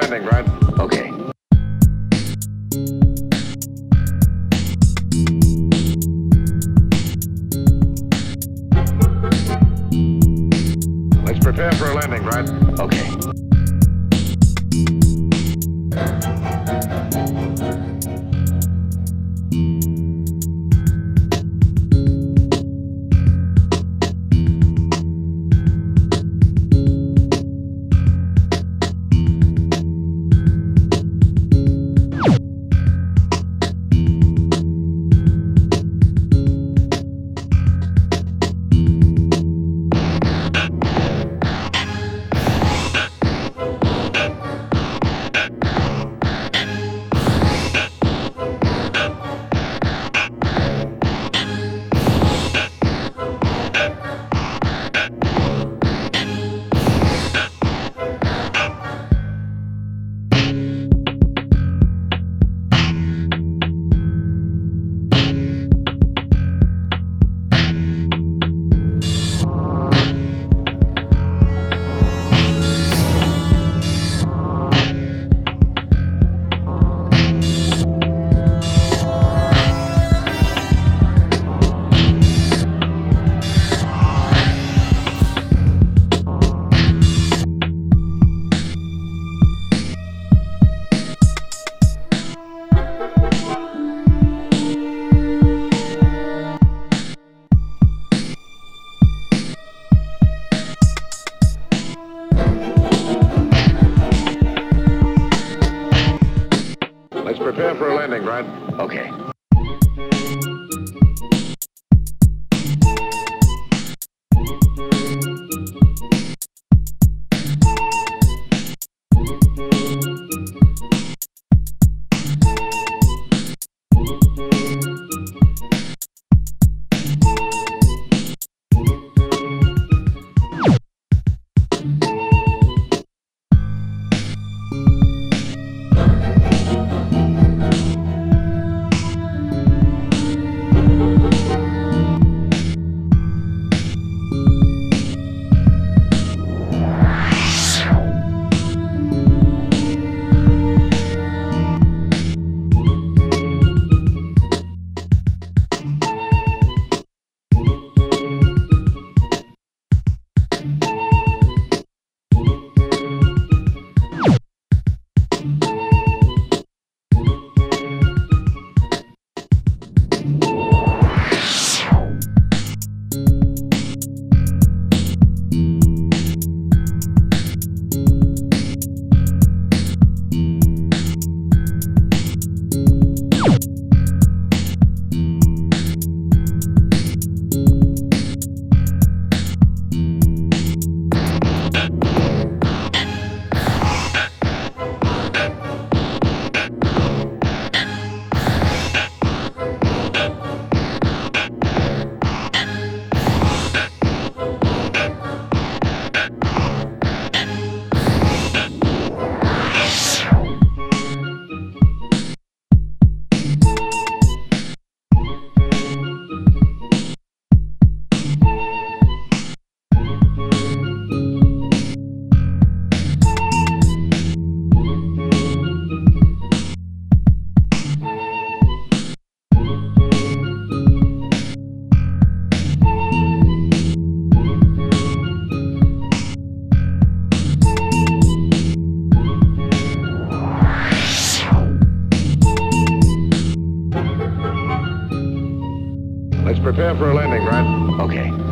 landing, Grant. Okay. Let's prepare for a landing, Grant. Let's prepare for a landing, Brad. Okay. Let's prepare for a landing, Grant. Okay.